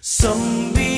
Some people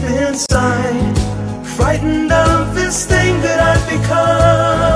deep inside, frightened of this thing that I've become.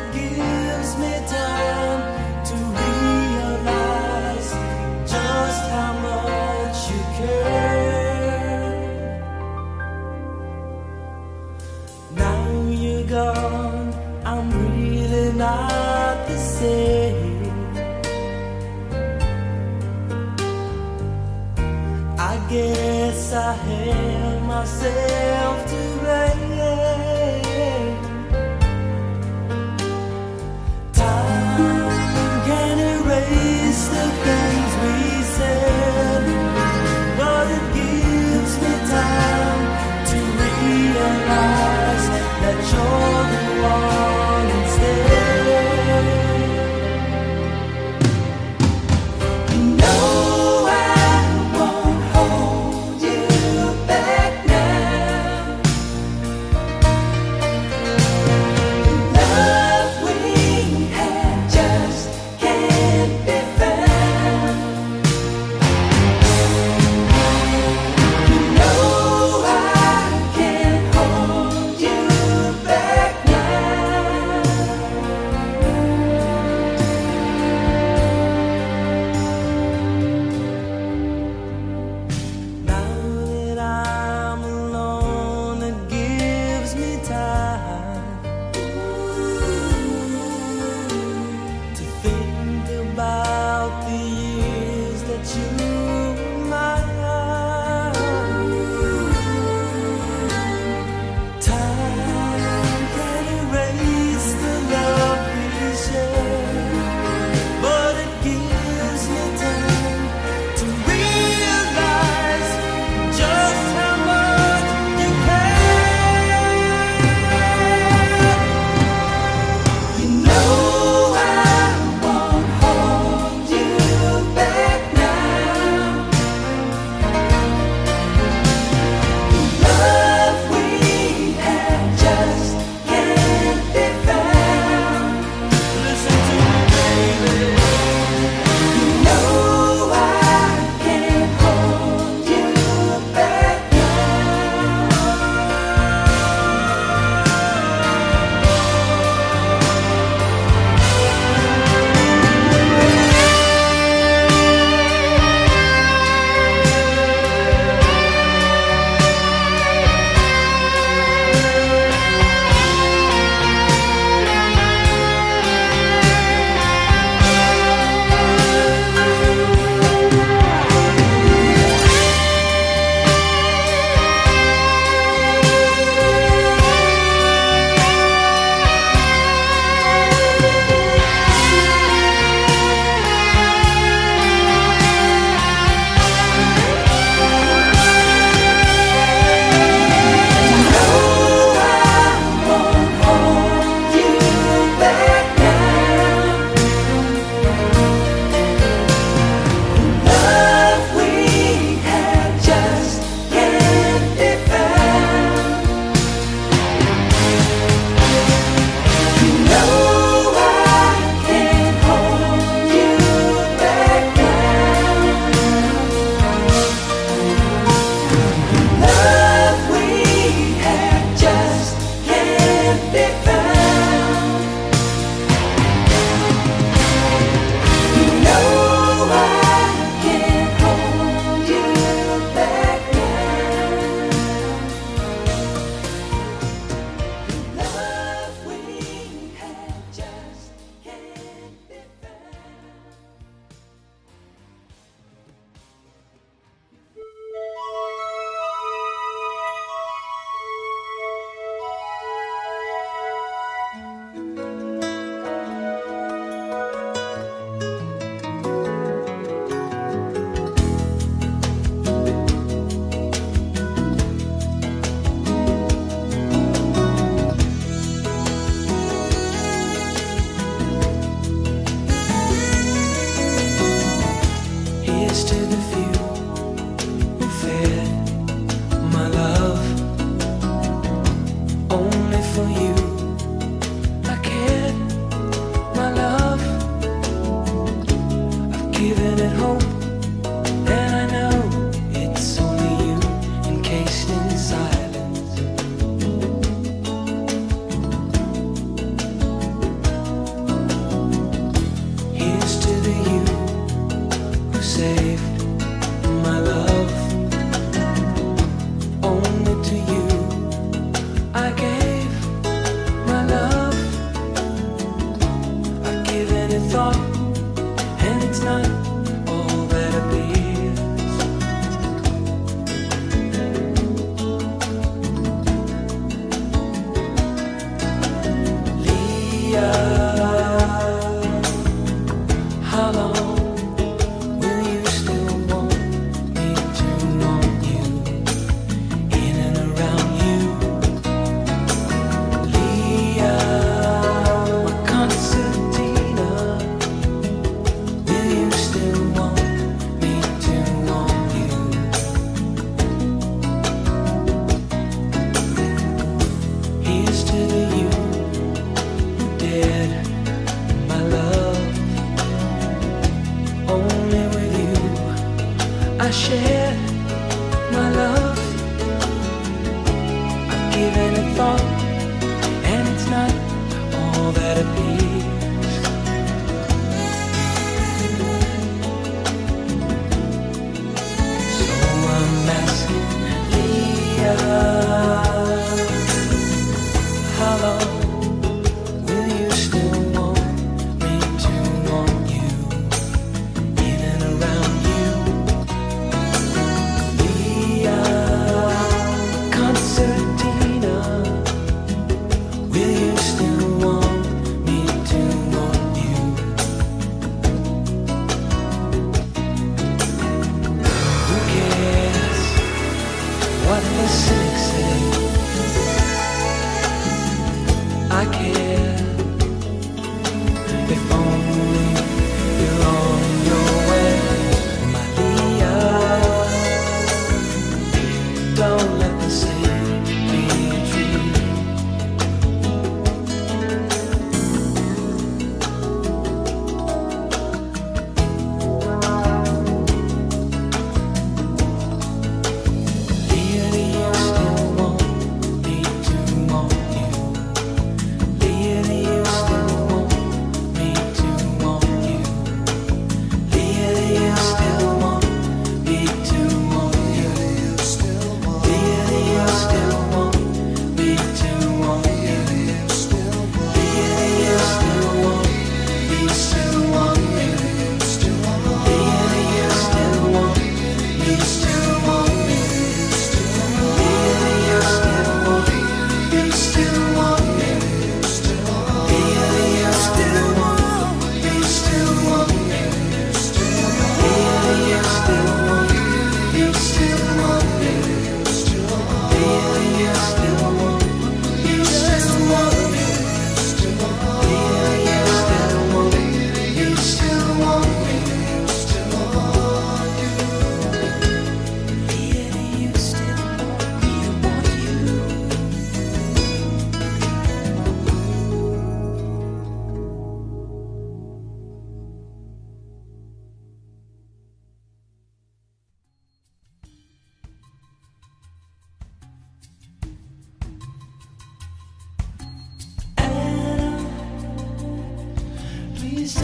same. I guess I held myself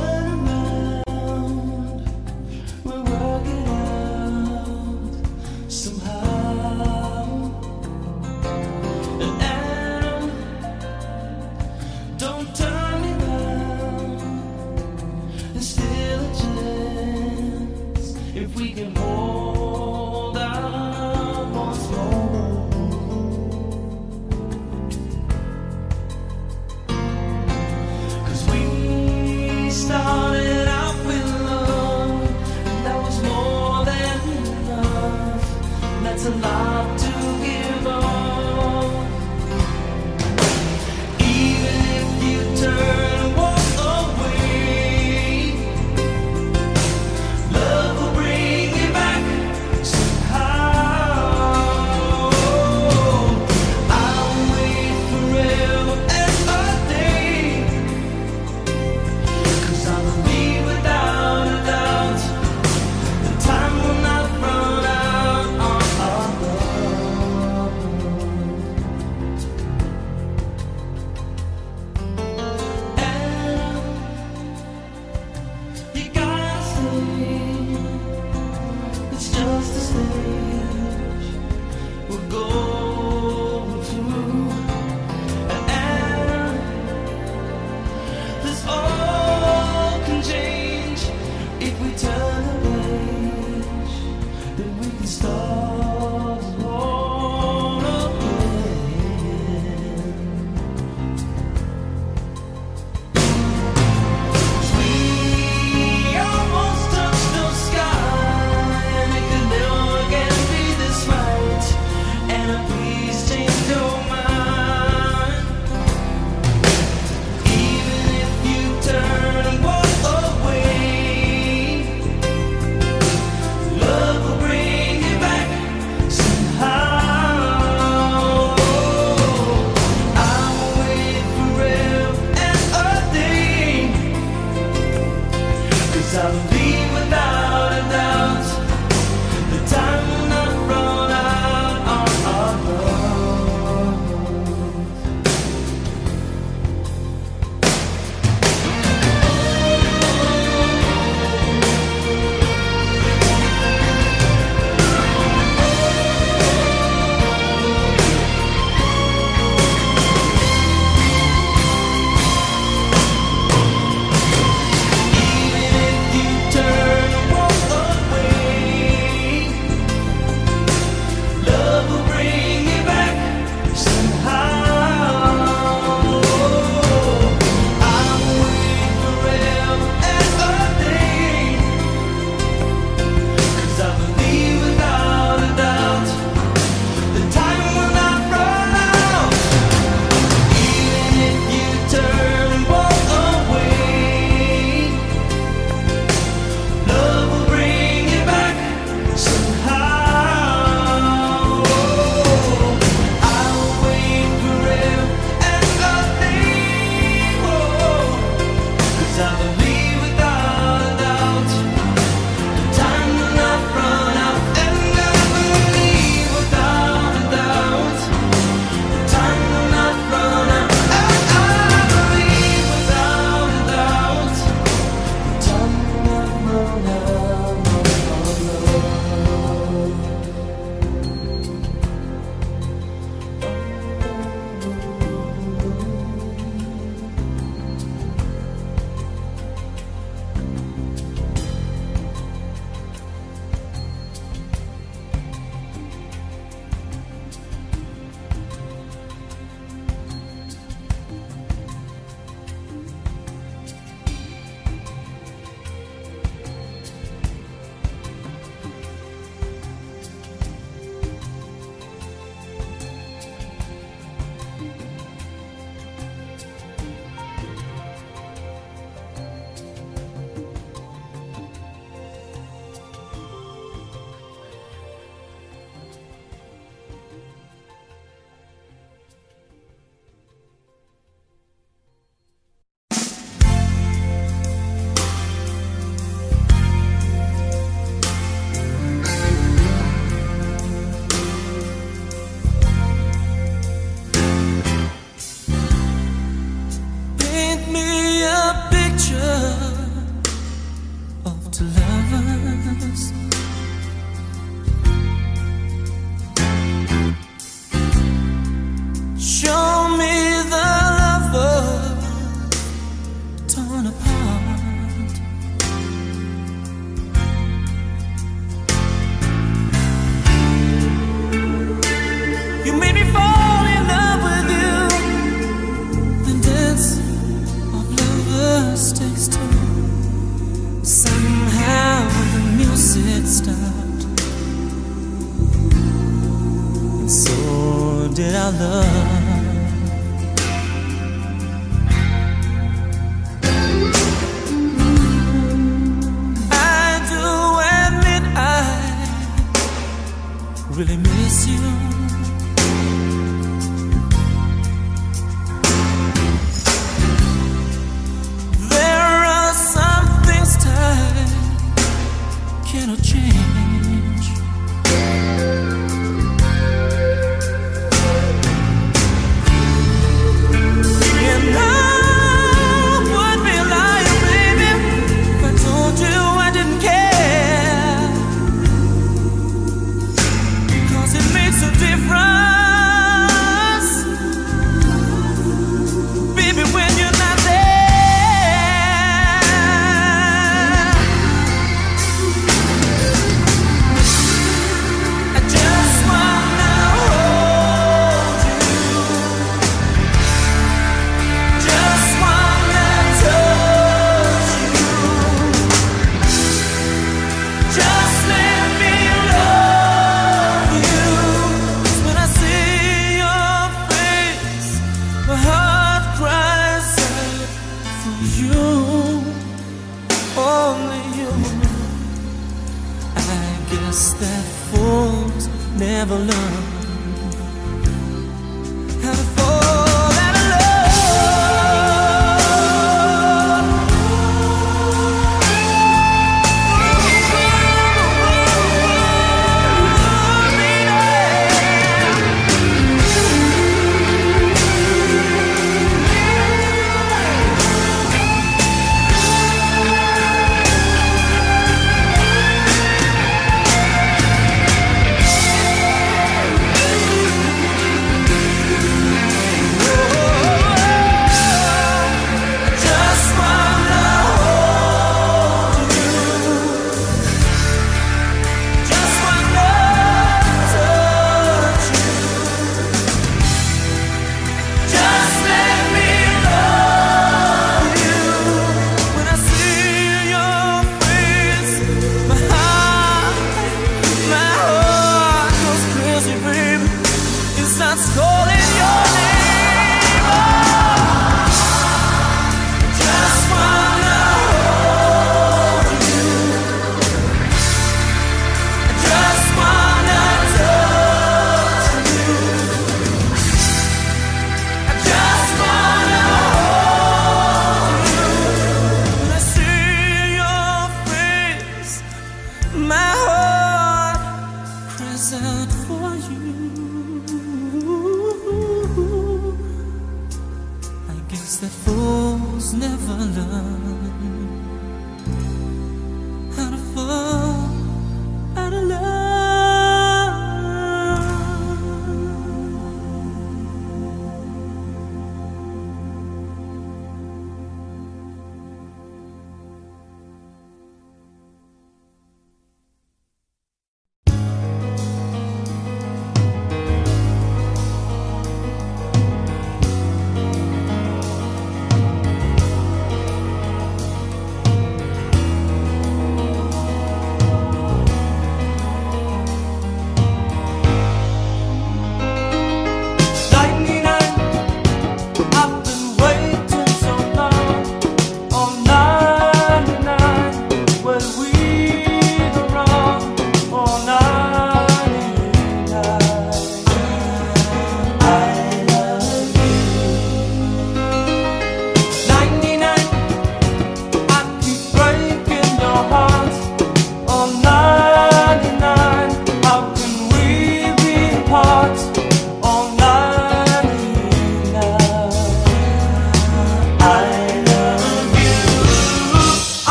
turn around.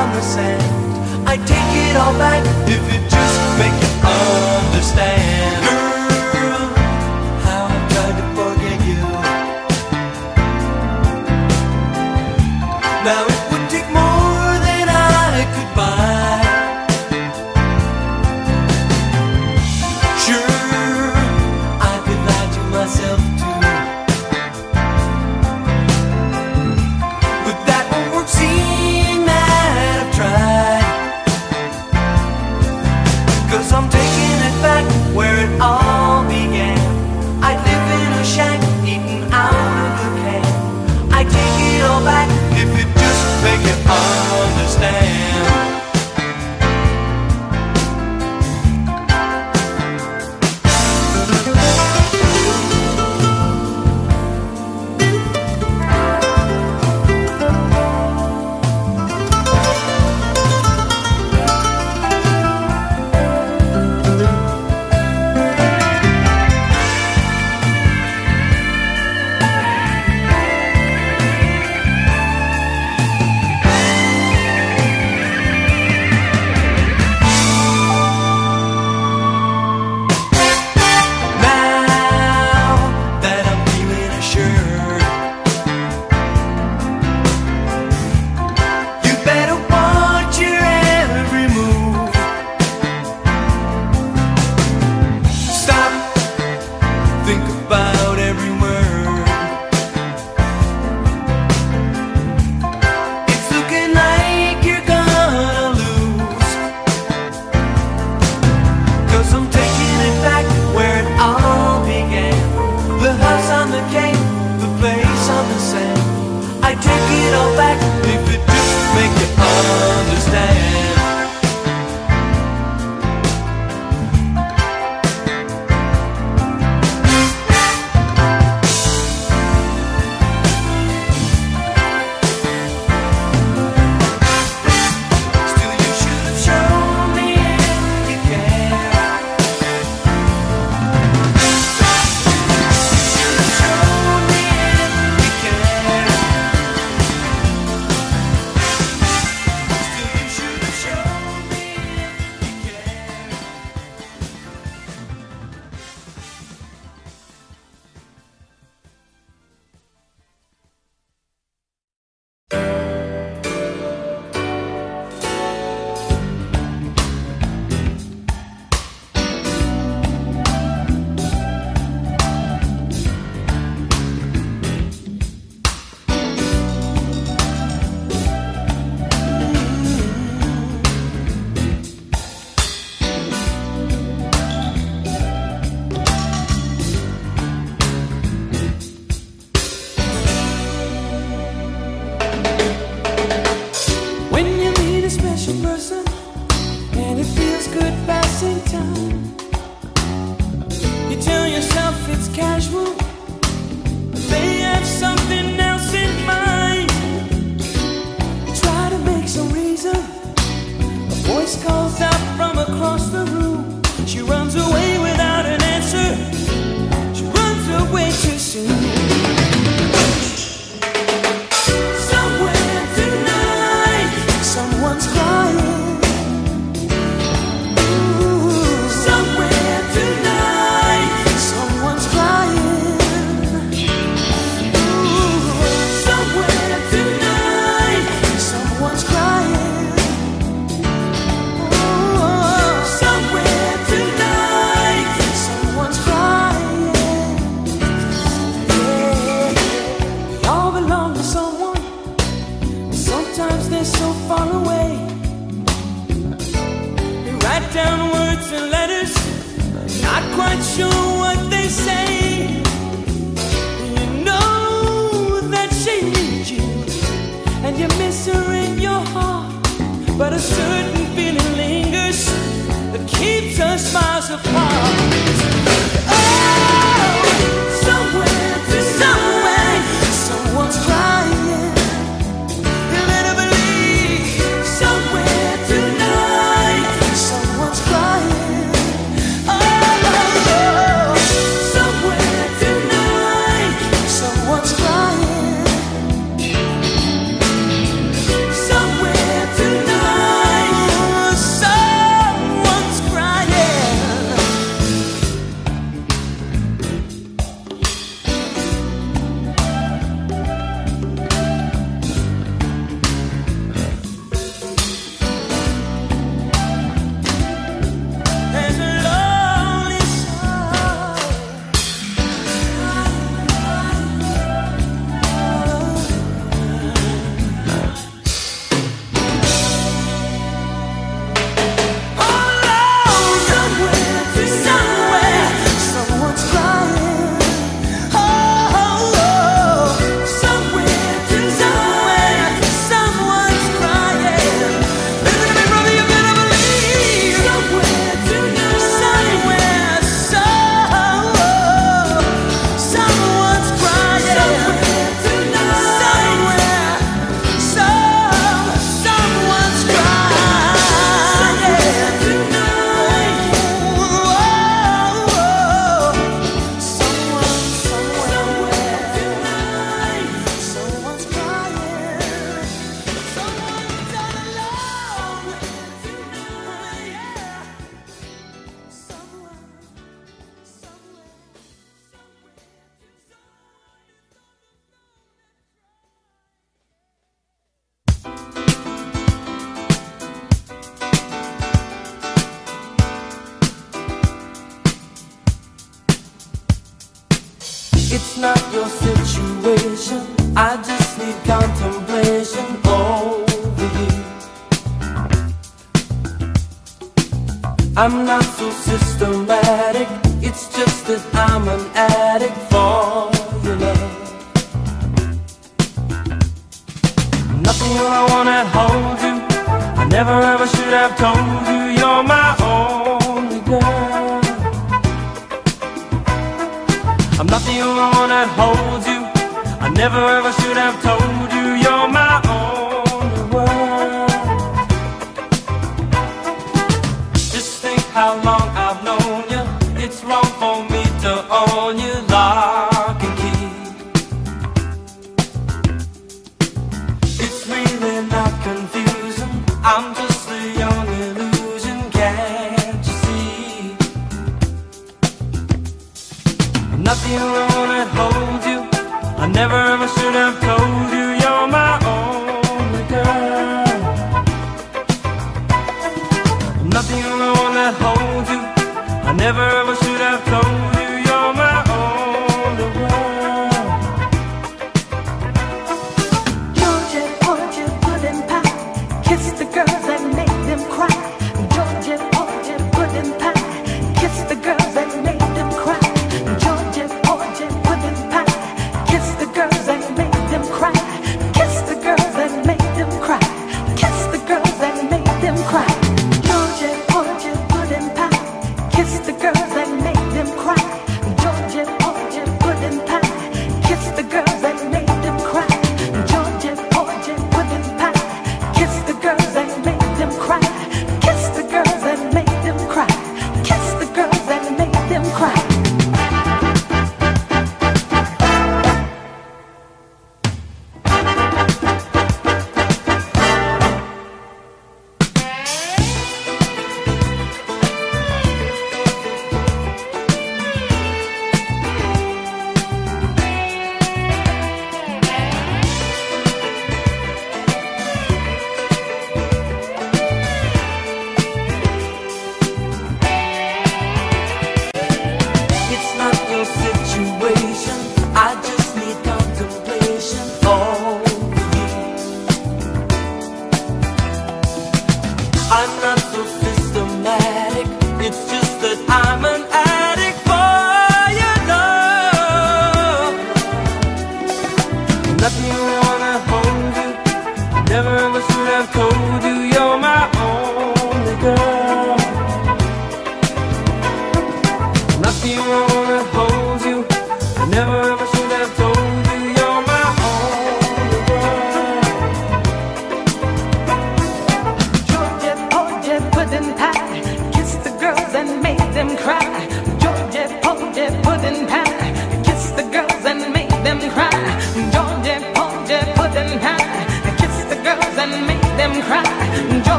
on the sand. I take it all back if you just make it understand. I'm not